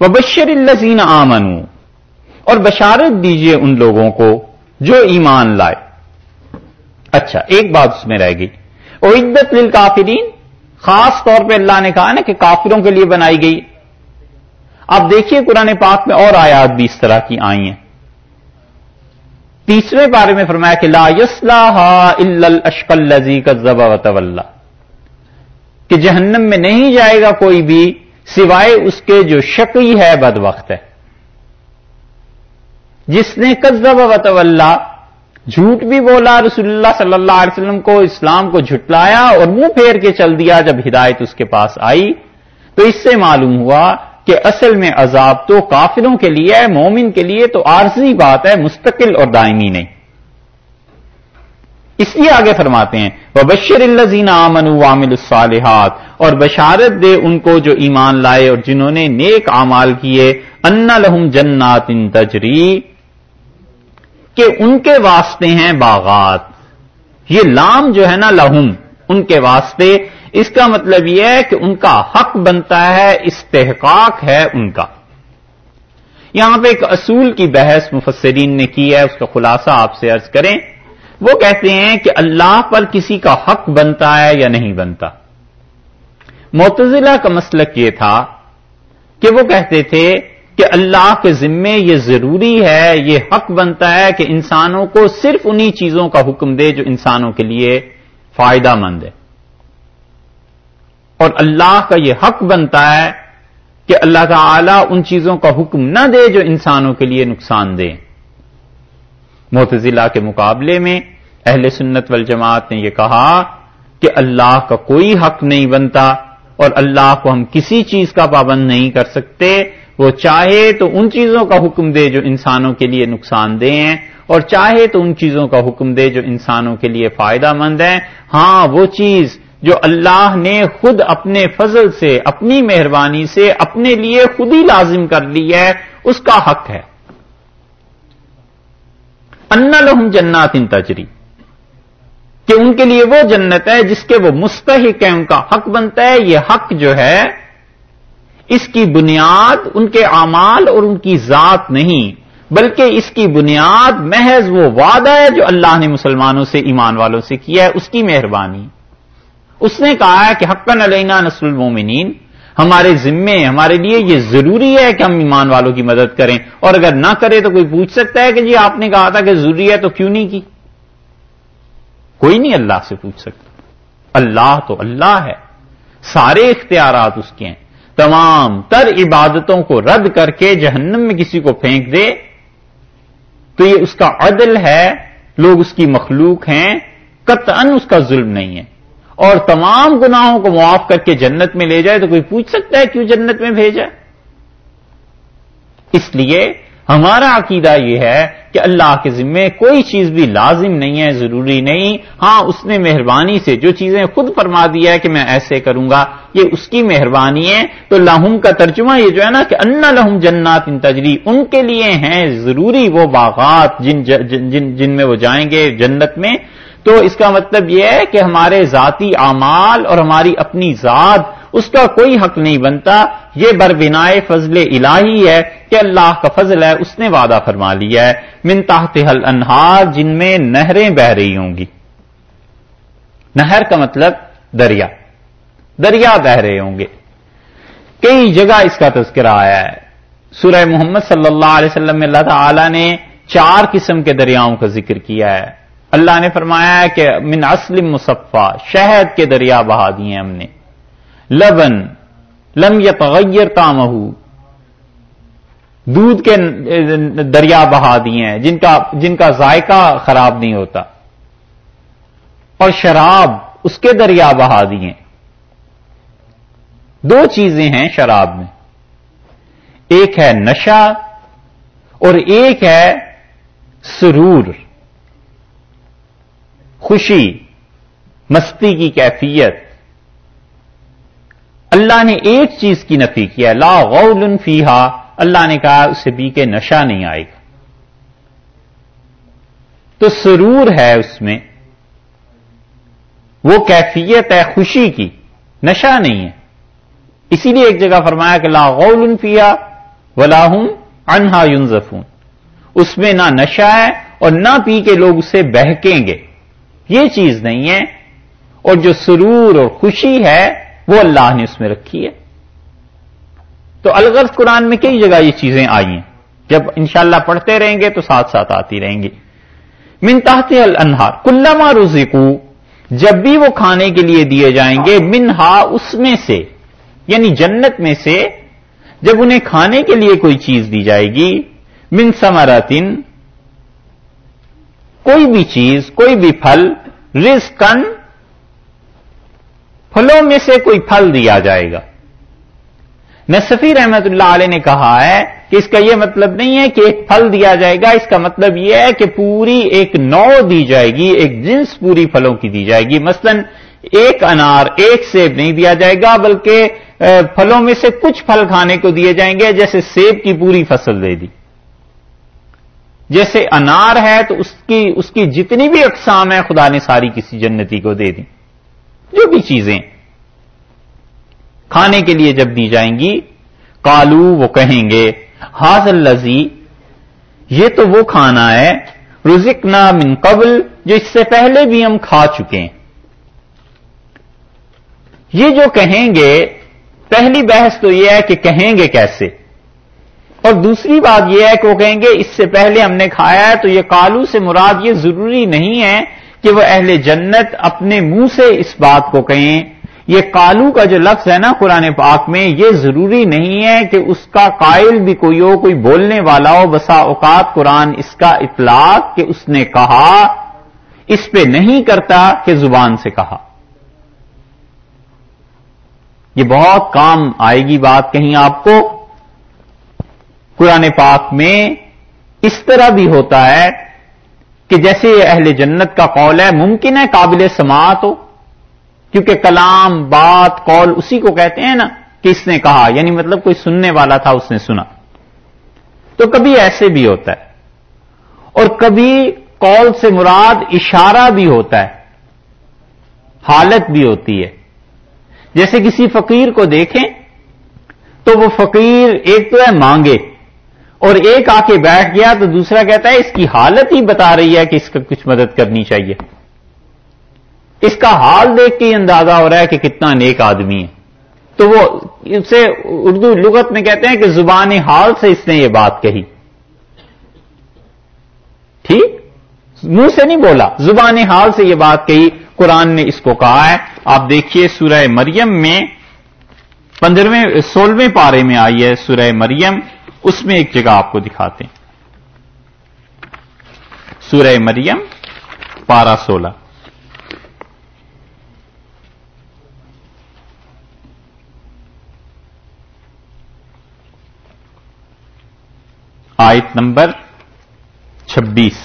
وبشر الزین آمن اور بشارت دیجیے ان لوگوں کو جو ایمان لائے۔ اچھا ایک بات اس میں رہ گئی۔ عدت للکافرین، خاص طور پہ اللہ نے کہا نا کہ کافروں کے لیے بنائی گئی۔ آپ دیکھیے قرآن پاک میں اور آیات بھی اس طرح کی آئی ہیں۔ تیسرے بارے میں فرمایا کہ لا اشکل کا ضبط کہ جہنم میں نہیں جائے گا کوئی بھی سوائے اس کے جو شقی ہے بد وقت ہے۔ جس نے کزب و جھوٹ بھی بولا رسول اللہ صلی اللہ علیہ وسلم کو، اسلام کو جھٹلایا اور منہ پھیر کے چل دیا جب ہدایت اس کے پاس آئی۔ تو اس سے معلوم ہوا کہ اصل میں عذاب تو کافروں کے لیے ہے، مومن کے لیے تو عارضی بات ہے، مستقل اور دائمی نہیں۔ اس لیے آگے فرماتے ہیں وہ بشر الزین امن عامل الصالحات، اور بشارت دے ان کو جو ایمان لائے اور جنہوں نے نیک اعمال کیے ان لہم جنات ان تجری کہ ان کے واسطے ہیں باغات۔ یہ لام جو ہے نا لہم ان کے واسطے، اس کا مطلب یہ ہے کہ ان کا حق بنتا ہے، استحقاق ہے ان کا۔ یہاں پہ ایک اصول کی بحث مفسرین نے کی ہے، اس کا خلاصہ آپ سے ارض کریں۔ وہ کہتے ہیں کہ اللہ پر کسی کا حق بنتا ہے یا نہیں بنتا۔ معتزلہ کا مسلک یہ تھا کہ وہ کہتے تھے کہ اللہ کے ذمے یہ ضروری ہے، یہ حق بنتا ہے کہ انسانوں کو صرف انہی چیزوں کا حکم دے جو انسانوں کے لیے فائدہ مند ہے۔ اور اللہ کا یہ حق بنتا ہے کہ اللہ تعالی ان چیزوں کا حکم نہ دے جو انسانوں کے لیے نقصان دے۔ متضلا کے مقابلے میں اہل سنت والجماعت نے یہ کہا کہ اللہ کا کوئی حق نہیں بنتا اور اللہ کو ہم کسی چیز کا پابند نہیں کر سکتے۔ وہ چاہے تو ان چیزوں کا حکم دے جو انسانوں کے لیے نقصان دہ ہیں اور چاہے تو ان چیزوں کا حکم دے جو انسانوں کے لیے فائدہ مند ہیں۔ ہاں وہ چیز جو اللہ نے خود اپنے فضل سے، اپنی مہربانی سے، اپنے لیے خود ہی لازم کر لی ہے، اس کا حق ہے۔ ان لہم جنات ان تجری کہ ان کے لیے وہ جنت ہے جس کے وہ مستحق ہیں، ان کا حق بنتا ہے، یہ حق جو ہے، اس کی بنیاد ان کے اعمال اور ان کی ذات نہیں، بلکہ اس کی بنیاد محض وہ وعدہ ہے جو اللہ نے مسلمانوں سے، ایمان والوں سے کیا ہے، اس کی مہربانی۔ اس نے کہا ہے کہ حقن علینا نسل المومنین ہمارے ذمے، ہمارے لیے یہ ضروری ہے کہ ہم ایمان والوں کی مدد کریں۔ اور اگر نہ کرے تو کوئی پوچھ سکتا ہے کہ جی آپ نے کہا تھا کہ ضروری ہے تو کیوں نہیں کی؟ کوئی نہیں اللہ سے پوچھ سکتا۔ اللہ تو اللہ ہے۔ سارے اختیارات اس کے ہیں۔ تمام تر عبادتوں کو رد کر کے جہنم میں کسی کو پھینک دے تو یہ اس کا عدل ہے۔ لوگ اس کی مخلوق ہیں۔ قطعا اس کا ظلم نہیں ہے۔ اور تمام گناہوں کو معاف کر کے جنت میں لے جائے تو کوئی پوچھ سکتا ہے کیوں جنت میں بھیجا اس لیے ہمارا عقیدہ یہ ہے کہ اللہ کے ذمے کوئی چیز بھی لازم نہیں ہے ضروری نہیں۔ ہاں اس نے مہربانی سے جو چیزیں خود فرما دیا ہے کہ میں ایسے کروں گا یہ اس کی مہربانی ہے۔ تو لاہم کا ترجمہ یہ جو ہے نا کہ ان لہم جنات ان تجری ان کے لیے ہیں ضروری وہ باغات جن جن, جن, جن میں وہ جائیں گے جنت میں۔ تو اس کا مطلب یہ ہے کہ ہمارے ذاتی اعمال اور ہماری اپنی ذات اس کا کوئی حق نہیں بنتا۔ یہ بربنائے فضل الہی ہے کہ اللہ کا فضل ہے، اس نے وعدہ فرما لیا ہے۔ من تحت حل انہار جن میں نہریں بہ رہی ہوں گی۔ نہر کا مطلب دریا۔ دریا بہ رہے ہوں گے۔ کئی جگہ اس کا تذکرہ آیا ہے۔ سورہ محمد صلی اللہ علیہ وسلم میں اللہ تعالی نے چار قسم کے دریاؤں کا ذکر کیا ہے۔ اللہ نے فرمایا ہے کہ من اسلم مصفا شہد کے دریا بہا دیے ہم نے۔ لبن لم یتغیر تامہ دودھ کے دریا بہا دیے ہیں، جن کا جن کا ذائقہ خراب نہیں ہوتا۔ اور شراب اس کے دریا بہا دیے دو چیزیں ہیں شراب میں۔ ایک ہے نشہ اور ایک ہے سرور۔ خوشی، مستی کی کیفیت۔ اللہ نے ایک چیز کی نفی کیا لا غول فیہا۔ اللہ نے کہا اسے پی کے نشہ نہیں آئے گا۔ تو سرور ہے اس میں۔ وہ کیفیت ہے خوشی کی، نشہ نہیں ہے۔ اسی لیے ایک جگہ فرمایا کہ لا غول فیہا ولاحم انہا یونزفون اس میں نہ نشہ ہے اور نہ پی کے لوگ اسے بہکیں گے۔ یہ چیز نہیں ہے اور جو سرور اور خوشی ہے وہ اللہ نے اس میں رکھی ہے۔ تو الغرض قرآن میں کئی جگہ یہ چیزیں آئی ہیں۔ جب انشاءاللہ پڑھتے رہیں گے تو ساتھ ساتھ آتی رہیں گی۔ من تحت الانہار، کلما رزقو، جب بھی وہ کھانے کے لیے دیے جائیں گے، منہا اس میں سے یعنی جنت میں سے، جب انہیں کھانے کے لیے کوئی چیز دی جائے گی، من سمراتن کوئی بھی چیز، کوئی بھی پھل رزقن پھلوں میں سے کوئی پھل دیا جائے گا۔ نصفی رحمت اللہ علیہ نے کہا ہے کہ اس کا یہ مطلب نہیں ہے کہ ایک پھل دیا جائے گا، اس کا مطلب یہ ہے کہ پوری ایک نو دی جائے گی، ایک جنس پوری پھلوں کی دی جائے گی۔ مثلا ایک انار ایک سیب نہیں دیا جائے گا، بلکہ پھلوں میں سے کچھ پھل کھانے کو دیے جائیں گے، جیسے سیب کی پوری فصل دے دی۔ جیسے انار ہے تو اس کی اس کی جتنی بھی اقسام ہے خدا نے ساری کسی جنتی کو دے دی۔ جو بھی چیزیں۔ کھانے کے لیے جب دی جائیں گی کالو وہ کہیں گے حاض الزی یہ تو وہ کھانا ہے رزق من قبل، جو اس سے پہلے بھی ہم کھا چکے ہیں۔ یہ جو کہیں گے، پہلی بحث تو یہ ہے کہ کہیں گے کیسے۔ اور دوسری بات یہ ہے کہ وہ کہیں گے اس سے پہلے ہم نے کھایا ہے تو یہ کالو سے مراد یہ ضروری نہیں ہے کہ وہ اہل جنت اپنے منہ سے اس بات کو کہیں۔ یہ کالو کا جو لفظ ہے نا قرآن پاک میں، یہ ضروری نہیں ہے کہ اس کا قائل بھی کوئی ہو، کوئی بولنے والا ہو۔ بسا اوقات قرآن اس کا اطلاق کہ اس نے کہا، اس پہ نہیں کرتا کہ زبان سے کہا۔ یہ بہت کام آئے گی بات کہیں آپ کو۔ قرآن پاک میں اس طرح بھی ہوتا ہے کہ جیسے یہ اہل جنت کا قول ہے، ممکن ہے قابل سماعت ہو، کیونکہ کلام، بات، قول اسی کو کہتے ہیں نا کہ اس نے کہا یعنی مطلب کوئی سننے والا تھا اس نے سنا۔ تو کبھی ایسے بھی ہوتا ہے۔ اور کبھی قول سے مراد اشارہ بھی ہوتا ہے، حالت بھی ہوتی ہے۔ جیسے کسی فقیر کو دیکھیں، تو وہ فقیر ایک تو ہے مانگے۔ اور ایک آ کے بیٹھ گیا تو دوسرا کہتا ہے، اس کی حالت ہی بتا رہی ہے کہ اس کا کچھ مدد کرنی چاہیے۔ اس کا حال دیکھ کے اندازہ ہو رہا ہے کہ کتنا نیک آدمی ہے۔ تو وہ اسے اردو لغت میں کہتے ہیں کہ زبان حال سے اس نے یہ بات کہی۔ ٹھیک؟ منہ سے نہیں بولا، زبان حال سے یہ بات کہی۔ قرآن نے اس کو کہا ہے۔ آپ دیکھیے سورہ مریم میں پندرہویں، سولہویں پارے میں آئی ہے سورہ مریم۔ اس میں ایک جگہ آپ کو دکھاتے ہیں۔ سورہ مریم، پارہ سولہ۔ آیت نمبر چھبیس۔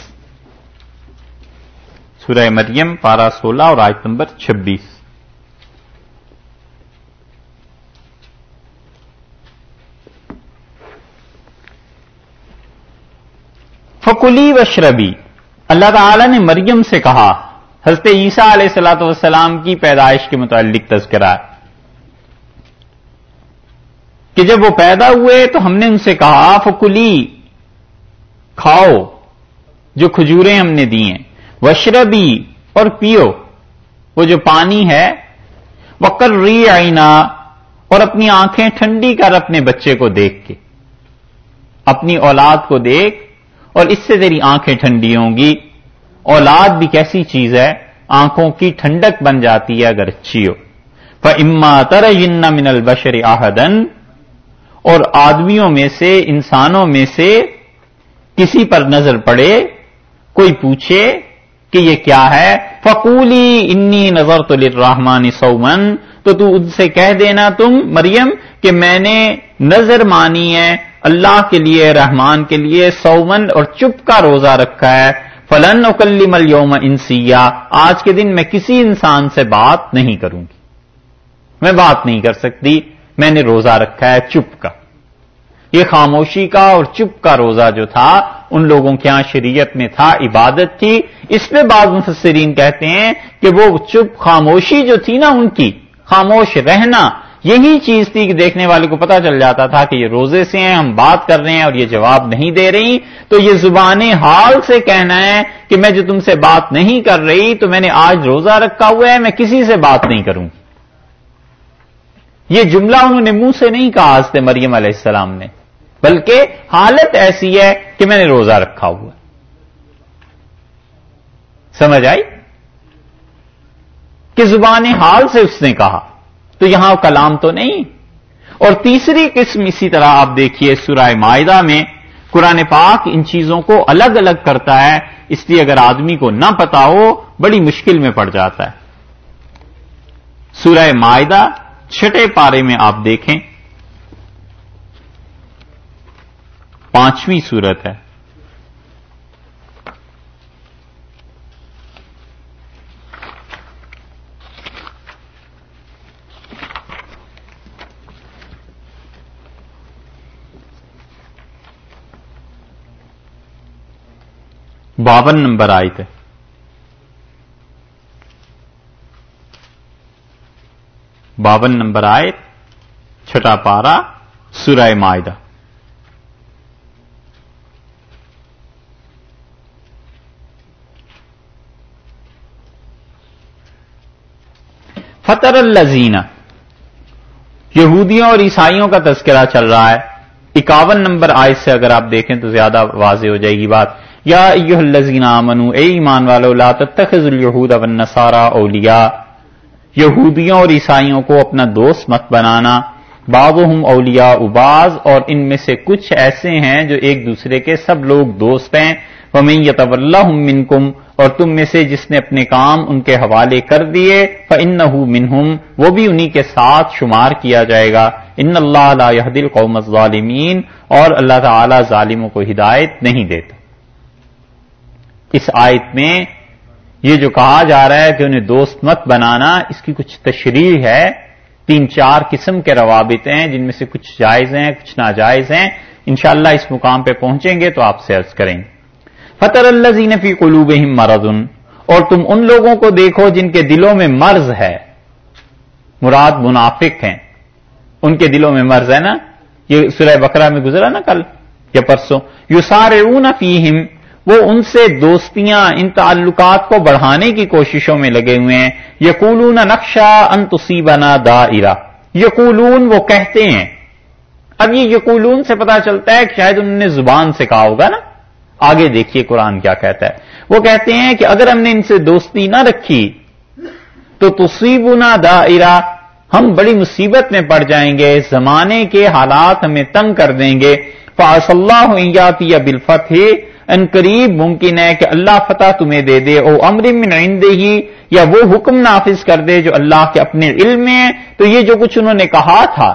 سورہ مریم، پارہ سولہ اور آیت نمبر چھبیس۔ فکلی و شربی اللہ تعالی نے مریم سے کہا، حضرت عیسیٰ علیہ السلاۃ والسلام کی پیدائش کے متعلق تذکرہ۔ کہ جب وہ پیدا ہوئے تو ہم نے ان سے کہا، فکلی، کھاؤ جو کھجوریں ہم نے دی ہیں۔ وشربی اور پیو، وہ جو پانی ہے۔ وہ کر ری آئینہ اور اپنی آنکھیں ٹھنڈی کر اپنے بچے کو دیکھ کے۔ اپنی اولاد کو دیکھ اور اس سے تیری آنکھیں ٹھنڈی ہوں گی۔ اولاد بھی کیسی چیز ہے؟ آنکھوں کی ٹھنڈک بن جاتی ہے اگر اچھی ہو اما تر من البشر آہدن اور آدمیوں میں سے، انسانوں میں سے کسی پر نظر پڑے، کوئی پوچھے کہ یہ کیا ہے؟ فقولی انی نظر تو لرحمانی سومن تو تو ان سے کہہ دینا تم مریم کہ میں نے نظر مانی ہے۔ اللہ کے لیے، رحمان کے لیے سومن اور چپ کا روزہ رکھا ہے۔ فلن اکلی مل یوم انسیا آج کے دن میں کسی انسان سے بات نہیں کروں گی۔ میں بات نہیں کر سکتی۔ میں نے روزہ رکھا ہے چپ کا یہ خاموشی کا اور چپ کا روزہ جو تھا، ان لوگوں کے یہاں شریعت میں تھا، عبادت تھی اس میں بعض مفسرین کہتے ہیں کہ وہ چپ خاموشی جو تھی نا ان کی، خاموش رہنا یہی چیز تھی کہ دیکھنے والے کو پتا چل جاتا تھا کہ یہ روزے سے ہیں، ہم بات کر رہے ہیں اور یہ جواب نہیں دے رہی۔ تو یہ زبان حال سے کہنا ہے کہ میں جو تم سے بات نہیں کر رہی، تو میں نے آج روزہ رکھا ہوا ہے، میں کسی سے بات نہیں کروں۔ یہ جملہ انہوں نے منہ سے نہیں کہا آج مریم علیہ السلام نے، بلکہ حالت ایسی ہے کہ میں نے روزہ رکھا ہوا۔ سمجھ آئی؟ کہ زبان حال سے اس نے کہا۔ تو یہاں کلام تو نہیں۔ اور تیسری قسم اسی طرح آپ دیکھیے سورہ معاہدہ میں قرآن پاک ان چیزوں کو الگ الگ کرتا ہے، اس لیے اگر آدمی کو نہ پتا ہو، بڑی مشکل میں پڑ جاتا ہے۔ سورہ معاہدہ چھٹے پارے میں آپ دیکھیں۔ پانچویں سورت ہے۔ باون نمبر آئی تھے باون نمبر آئے چھٹا پارا سورہ معاہدہ فطر الزین یہودیوں اور عیسائیوں کا تذکرہ چل رہا ہے۔ اکاون نمبر آئے سے اگر آپ دیکھیں تو زیادہ واضح ہو جائے گی بات۔ یا ایوہ الذین آمنو اے ایمان والو، لا تتخذ الیہود والنصارى اولیاء۔ یہودیوں اور عیسائیوں کو اپنا دوست مت بنانا۔ بعضهم اولیاء اباز اور ان میں سے کچھ ایسے ہیں جو ایک دوسرے کے سب لوگ دوست ہیں۔ ومن یتولہم منکم، اور تم میں سے جس نے اپنے کام ان کے حوالے کر دیے فَإِنَّهُ مِنْهُمْ وہ بھی انہی کے ساتھ شمار کیا جائے گا۔ ان اللہ لا يهدي القوم الظالمین، اور اللہ تعالی ظالموں کو ہدایت نہیں دیتا۔ اس آیت میں یہ جو کہا جا رہا ہے کہ انہیں دوست مت بنانا، اس کی کچھ تشریح ہے۔ تین چار قسم کے روابط ہیں جن میں سے کچھ جائز ہیں، کچھ ناجائز ہیں۔ انشاءاللہ اس مقام پہ پہنچیں گے تو آپ سے عرض کریں۔ گے فطر اللہ فی قلوب مرض۔ اور تم ان لوگوں کو دیکھو جن کے دلوں میں مرض ہے۔ مراد منافق ہیں۔ ان کے دلوں میں مرض ہے نا؟ یہ سورہ بکرا میں گزرا نا کل یا پرسوں۔ یو سارے فیہم۔ وہ ان سے دوستیاں، ان تعلقات کو بڑھانے کی کوششوں میں لگے ہوئے ہیں۔ یقولون نقشہ ان تصیبنا دائرہ۔ یقولون وہ کہتے ہیں۔ اب یہ یقولون سے پتا چلتا ہے کہ شاید انہوں نے زبان سے کہا ہوگا نا۔ آگے دیکھیے قرآن کیا کہتا ہے۔ وہ کہتے ہیں کہ اگر ہم نے ان سے دوستی نہ رکھی تو تصیبنا دائرہ۔ ہم بڑی مصیبت میں پڑ جائیں گے۔ زمانے کے حالات ہمیں تنگ کر دیں گے۔ فاص اللہ یا بالفتح۔ ان قریب ممکن ہے کہ اللہ فتح تمہیں دے دے۔ او امر من عنده ہی یا وہ حکم نافذ کر دے جو اللہ کے اپنے علم میں ہے۔ تو یہ جو کچھ انہوں نے کہا تھا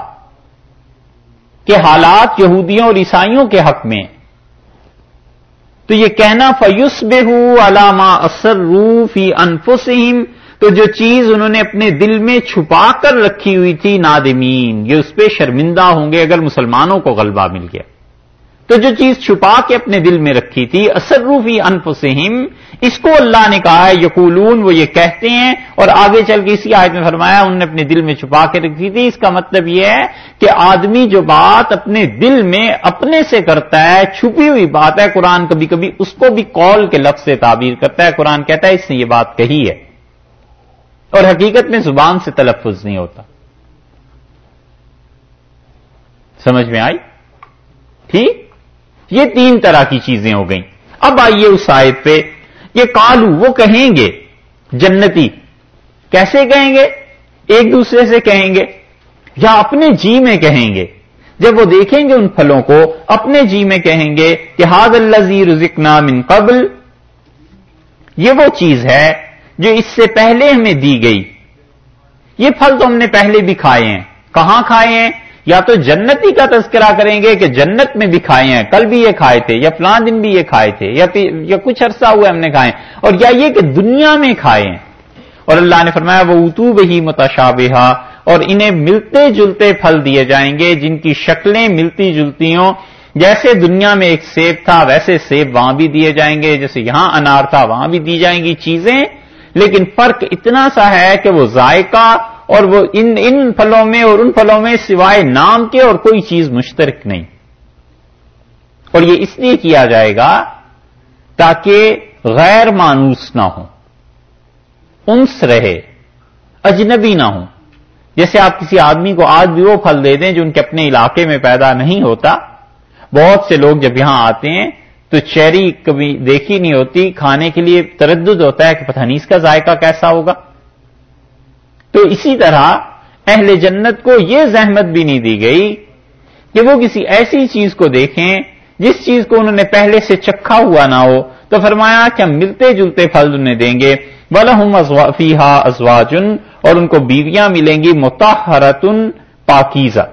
کہ حالات یہودیوں اور عیسائیوں کے حق میں۔ تو یہ کہنا فیوس بے علامہ اثر روفی انفسم تو جو چیز انہوں نے اپنے دل میں چھپا کر رکھی ہوئی تھی، نادمین، یہ اس پہ شرمندہ ہوں گے اگر مسلمانوں کو غلبہ مل گیا۔ تو جو چیز چھپا کے اپنے دل میں رکھی تھی اثر روفی انفسہم اس کو اللہ نے کہا ہے، یقولون، وہ یہ کہتے ہیں، اور آگے چل کے اسی آیت میں فرمایا، انہوں نے اپنے دل میں چھپا کے رکھی تھی۔ اس کا مطلب یہ ہے کہ آدمی جو بات اپنے دل میں اپنے سے کرتا ہے، چھپی ہوئی بات ہے، قرآن کبھی کبھی اس کو بھی کال کے لفظ سے تعبیر کرتا ہے۔ قرآن کہتا ہے، اس نے یہ بات کہی ہے۔ اور حقیقت میں زبان سے تلفظ نہیں ہوتا۔ سمجھ میں آئی؟ ٹھیک؟ یہ تین طرح کی چیزیں ہو گئیں۔ اب آئیے اس آیت پہ۔ یہ کالو وہ کہیں گے، جنتی۔ کیسے کہیں گے؟ ایک دوسرے سے کہیں گے۔ یا اپنے جی میں کہیں گے۔ جب وہ دیکھیں گے ان پھلوں کو، اپنے جی میں کہیں گے کہ ہاد اللہ زی من قبل۔ یہ وہ چیز ہے جو اس سے پہلے ہمیں دی گئی۔ یہ پھل تو ہم نے پہلے بھی کھائے ہیں۔ کہاں کھائے ہیں؟ یا تو جنتی کا تذکرہ کریں گے کہ جنت میں بھی کھائے ہیں، کل بھی یہ کھائے تھے، یا فلاں دن بھی یہ کھائے تھے، یا کچھ عرصہ ہوا ہم نے کھائے اور یا یہ کہ دنیا میں کھائے ہیں۔ اور اللہ نے فرمایا، وہ اتوب ہی متشابہ اور انہیں ملتے جلتے پھل دیے جائیں گے، جن کی شکلیں ملتی جلتی ہوں۔ جیسے دنیا میں ایک سیب تھا، ویسے سیب وہاں بھی دیے جائیں گے۔ جیسے یہاں انار تھا، وہاں بھی دی جائیں گی چیزیں۔ لیکن فرق اتنا سا ہے کہ وہ ذائقہ اور وہ ان ان پھلوں میں اور ان پھلوں میں سوائے نام کے اور کوئی چیز مشترک نہیں۔ اور یہ اس لیے کیا جائے گا تاکہ غیر مانوس نہ ہو انس رہے، اجنبی نہ ہو جیسے آپ کسی آدمی کو آج بھی وہ پھل دے دیں جو ان کے اپنے علاقے میں پیدا نہیں ہوتا۔ بہت سے لوگ جب یہاں آتے ہیں تو چیری کبھی دیکھی نہیں ہوتی، کھانے کے لیے تردد ہوتا ہے کہ پتہ نہیں اس کا ذائقہ کیسا ہوگا۔ تو اسی طرح اہل جنت کو یہ زحمت بھی نہیں دی گئی کہ وہ کسی ایسی چیز کو دیکھیں جس چیز کو انہوں نے پہلے سے چکھا ہوا نہ ہو تو فرمایا کہ ہم ملتے جلتے پھل انہیں دیں گے۔ بلحم فیحا ازواجن اور ان کو بیویاں ملیں گی۔ متحرتن پاکیزہ۔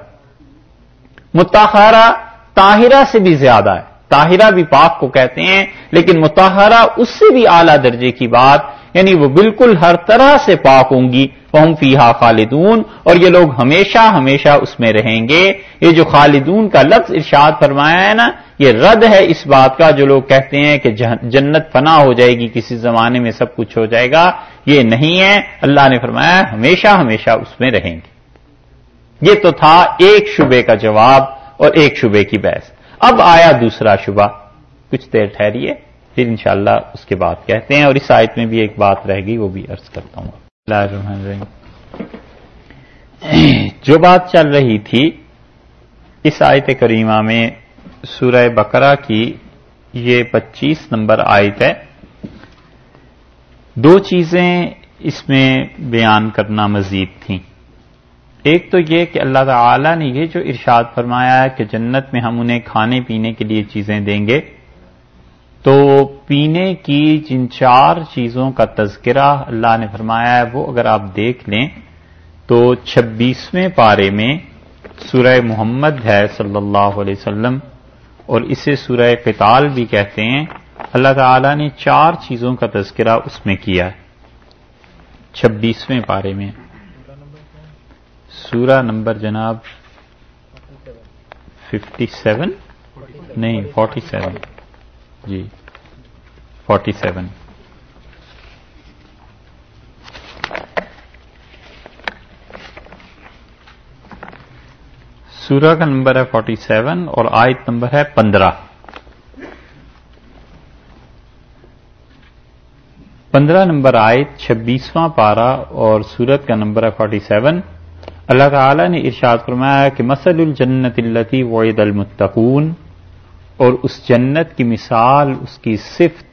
متحرہ طاہرہ سے بھی زیادہ ہے۔ طاہرہ بھی پاک کو کہتے ہیں، لیکن متحرہ اس سے بھی اعلی درجے کی بات یعنی وہ بالکل ہر طرح سے پاک ہوں گی۔ فہم فیحا خالدون۔ اور یہ لوگ ہمیشہ ہمیشہ اس میں رہیں گے۔ یہ جو خالدون کا لفظ ارشاد فرمایا ہے نا، یہ رد ہے اس بات کا جو لوگ کہتے ہیں کہ جنت فنا ہو جائے گی، کسی زمانے میں سب کچھ ہو جائے گا۔ یہ نہیں ہے۔ اللہ نے فرمایا ہمیشہ ہمیشہ اس میں رہیں گے۔ یہ تو تھا ایک شبے کا جواب اور ایک شبے کی بحث۔ اب آیا دوسرا شبہ۔ کچھ دیر ٹھہریے۔ پھر انشاءاللہ اس کے بعد کہتے ہیں اور اس آیت میں بھی ایک بات رہ گئی، وہ بھی عرض کرتا ہوں۔ جو بات چل رہی تھی اس آیت کریمہ میں سورہ بقرہ کی، یہ پچیس نمبر آیت ہے۔ دو چیزیں اس میں بیان کرنا مزید تھیں۔ ایک تو یہ کہ اللہ تعالی نے یہ جو ارشاد فرمایا ہے کہ جنت میں ہم انہیں کھانے پینے کے لیے چیزیں دیں گے تو پینے کی جن چار چیزوں کا تذکرہ اللہ نے فرمایا ہے، وہ اگر آپ دیکھ لیں تو چھبیسویں پارے میں سورہ محمد ہے صلی اللہ علیہ وسلم، اور اسے سورہ قتال بھی کہتے ہیں۔ اللہ تعالی نے چار چیزوں کا تذکرہ اس میں کیا ہے۔ چھبیسویں پارے میں۔ سورہ نمبر جناب ففٹی سیون نہیں فورٹی سیون جی فورٹی سیون سورہ کا نمبر ہے فورٹی سیون اور آیت نمبر ہے پندرہ۔ پندرہ نمبر آیت چھبیسواں پارا اور سورت کا نمبر ہے فورٹی سیون اللہ تعالی نے ارشاد فرمایا کہ مسل الجنت التی وعید المتقون۔ اور اس جنت کی مثال، اس کی صفت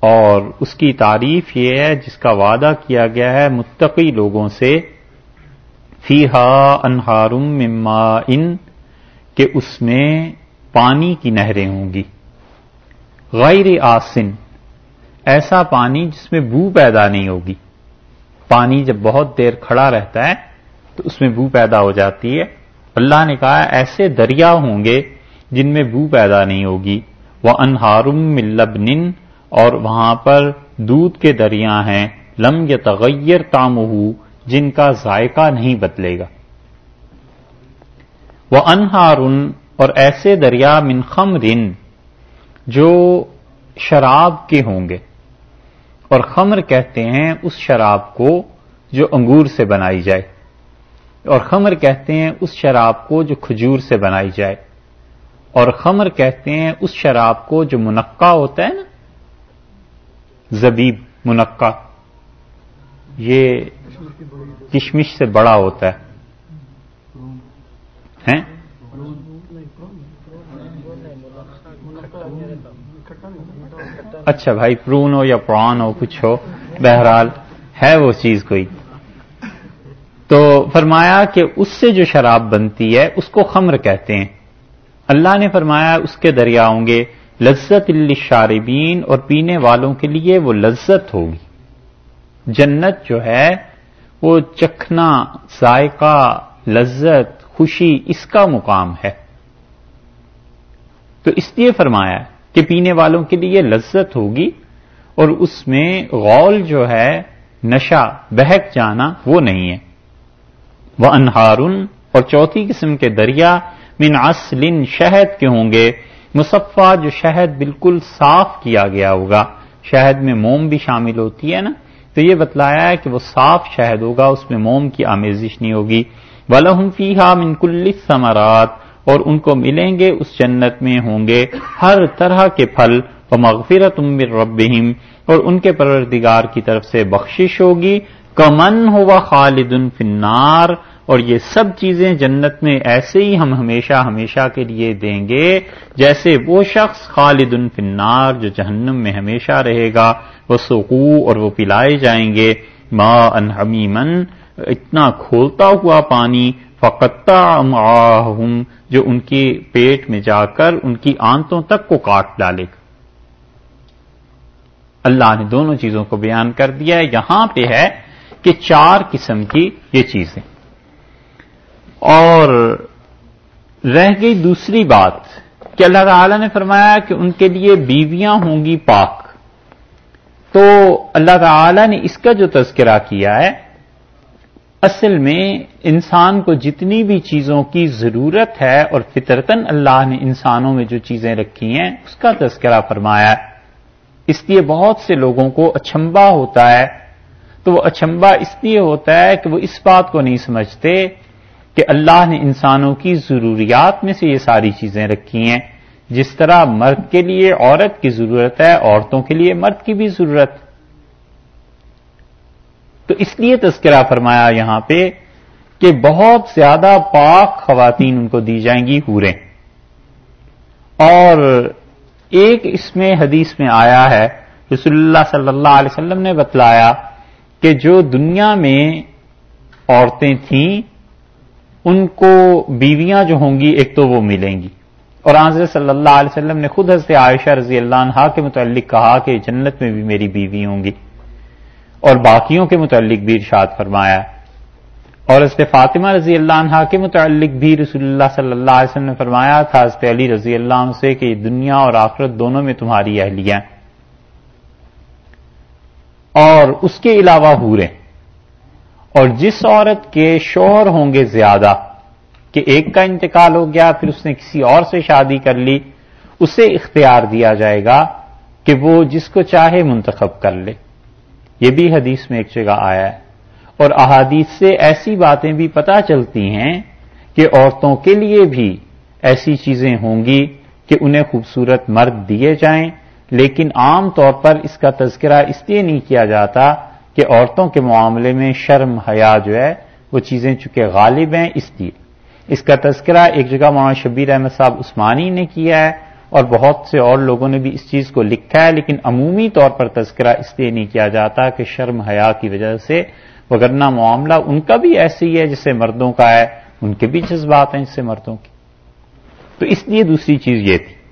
اور اس کی تعریف یہ ہے، جس کا وعدہ کیا گیا ہے متقی لوگوں سے فی ہا انہارم مما ان کہ اس میں پانی کی نہریں ہوں گی۔ غیر آسن، ایسا پانی جس میں بو پیدا نہیں ہوگی۔ پانی جب بہت دیر کھڑا رہتا ہے تو اس میں بو پیدا ہو جاتی ہے۔ اللہ نے کہا، ایسے دریا ہوں گے جن میں بو پیدا نہیں ہوگی۔ وہ انہارم ملبن اور وہاں پر دودھ کے دریا ہیں۔ لم یا تغیر تام جن کا ذائقہ نہیں بدلے گا۔ وہ انہارن اور ایسے دریا من خمرن جو شراب کے ہوں گے۔ اور خمر کہتے ہیں اس شراب کو جو انگور سے بنائی جائے۔ اور خمر کہتے ہیں اس شراب کو جو کھجور سے بنائی جائے۔ اور خمر کہتے ہیں اس شراب کو جو منقع ہوتا ہے نا، زبیب، منقع، یہ کشمش سے بڑا ہوتا ہے۔ اچھا بھائی، پرون ہو یا پران ہو، کچھ ہو، بہرحال ہے وہ چیز کوئی۔ تو فرمایا کہ اس سے جو شراب بنتی ہے، اس کو خمر کہتے ہیں۔ اللہ نے فرمایا اس کے دریا ہوں گے، لذت الشاربین اور پینے والوں کے لیے وہ لذت ہوگی۔ جنت جو ہے، وہ چکھنا، ذائقہ، لذت، خوشی، اس کا مقام ہے۔ تو اس لیے فرمایا کہ پینے والوں کے لیے لذت ہوگی اور اس میں غول جو ہے، نشہ، بہک جانا وہ نہیں ہے۔ وہ انہارن اور چوتھی قسم کے دریا من اصل شہد کے ہوں گے۔ مصفہ، جو شہد بالکل صاف کیا گیا ہوگا، شہد میں موم بھی شامل ہوتی ہے نا؟ تو یہ بتلایا ہے کہ وہ صاف شہد ہوگا، اس میں موم کی آمیزش نہیں ہوگی۔ ولہم فیہا من کل ثمرات اور ان کو ملیں گے اس جنت میں ہوں گے۔ ہر طرح کے پھل و مغفرت من ربہم اور ان کے پروردگار کی طرف سے بخشش ہوگی۔ کمن ہوا خالد فنار اور یہ سب چیزیں جنت میں ایسے ہی ہم ہمیشہ ہمیشہ کے لیے دیں گے، جیسے وہ شخص خالد فنار جو جہنم میں ہمیشہ رہے گا، وہ سکو اور وہ پلائے جائیں گے۔ ما انہمیمن اتنا کھولتا ہوا پانی فقتا جو ان کے پیٹ میں جا کر ان کی آنتوں تک کو کاٹ ڈالے۔ گا اللہ نے دونوں چیزوں کو بیان کر دیا ہے۔ یہاں پہ ہے کہ چار قسم کی یہ چیزیں۔ اور رہ گئی دوسری بات کہ اللہ تعالی نے فرمایا کہ ان کے لیے بیویاں ہوں گی پاک۔ تو اللہ تعالی نے اس کا جو تذکرہ کیا ہے، اصل میں انسان کو جتنی بھی چیزوں کی ضرورت ہے اور فطرتن اللہ نے انسانوں میں جو چیزیں رکھی ہیں، اس کا تذکرہ فرمایا۔ ہے اس لیے بہت سے لوگوں کو اچھمبا ہوتا ہے۔ تو وہ اچھمبا اس لیے ہوتا ہے کہ وہ اس بات کو نہیں سمجھتے کہ اللہ نے انسانوں کی ضروریات میں سے یہ ساری چیزیں رکھی ہیں۔ جس طرح مرد کے لیے عورت کی ضرورت ہے، عورتوں کے لیے مرد کی بھی ضرورت۔ تو اس لیے تذکرہ فرمایا یہاں پہ کہ بہت زیادہ پاک خواتین ان کو دی جائیں گی پورے اور ایک اس میں حدیث میں آیا ہے، رسول اللہ صلی اللہ علیہ وسلم نے بتلایا کہ جو دنیا میں عورتیں تھیں ان کو بیویاں جو ہوں گی، ایک تو وہ ملیں گی۔ اور آنظر صلی اللہ علیہ وسلم نے خود حضرت عائشہ رضی اللہ عنہ کے متعلق کہا کہ جنت میں بھی میری بیوی ہوں گی۔ اور باقیوں کے متعلق بھی ارشاد فرمایا۔ اور حضرت فاطمہ رضی اللہ عنہ کے متعلق بھی رسول اللہ صلی اللہ علیہ وسلم نے فرمایا، تھا حضرت علی رضی اللہ عنہ سے کہ دنیا اور آخرت دونوں میں تمہاری اہلیاں اور اس کے علاوہ ہورے اور جس عورت کے شوہر ہوں گے زیادہ، کہ ایک کا انتقال ہو گیا، پھر اس نے کسی اور سے شادی کر لی، اسے اختیار دیا جائے گا کہ وہ جس کو چاہے منتخب کر لے۔ یہ بھی حدیث میں ایک جگہ آیا ہے۔ اور احادیث سے ایسی باتیں بھی پتہ چلتی ہیں کہ عورتوں کے لیے بھی ایسی چیزیں ہوں گی کہ انہیں خوبصورت مرد دیے جائیں، لیکن عام طور پر اس کا تذکرہ اس لیے نہیں کیا جاتا کہ عورتوں کے معاملے میں شرم، حیا جو ہے، وہ چیزیں چونکہ غالب ہیں، اس لیے۔ اس کا تذکرہ ایک جگہ مولانا شبیر احمد صاحب عثمانی نے کیا ہے اور بہت سے اور لوگوں نے بھی اس چیز کو لکھا ہے، لیکن عمومی طور پر تذکرہ اس لیے نہیں کیا جاتا کہ شرم، حیا کی وجہ سے۔ وگرنہ معاملہ ان کا بھی ایسے ہی ہے جسے مردوں کا ہے، ان کے بھی جذبات ہیں جسے مردوں کی تو اس لیے دوسری چیز یہ تھی۔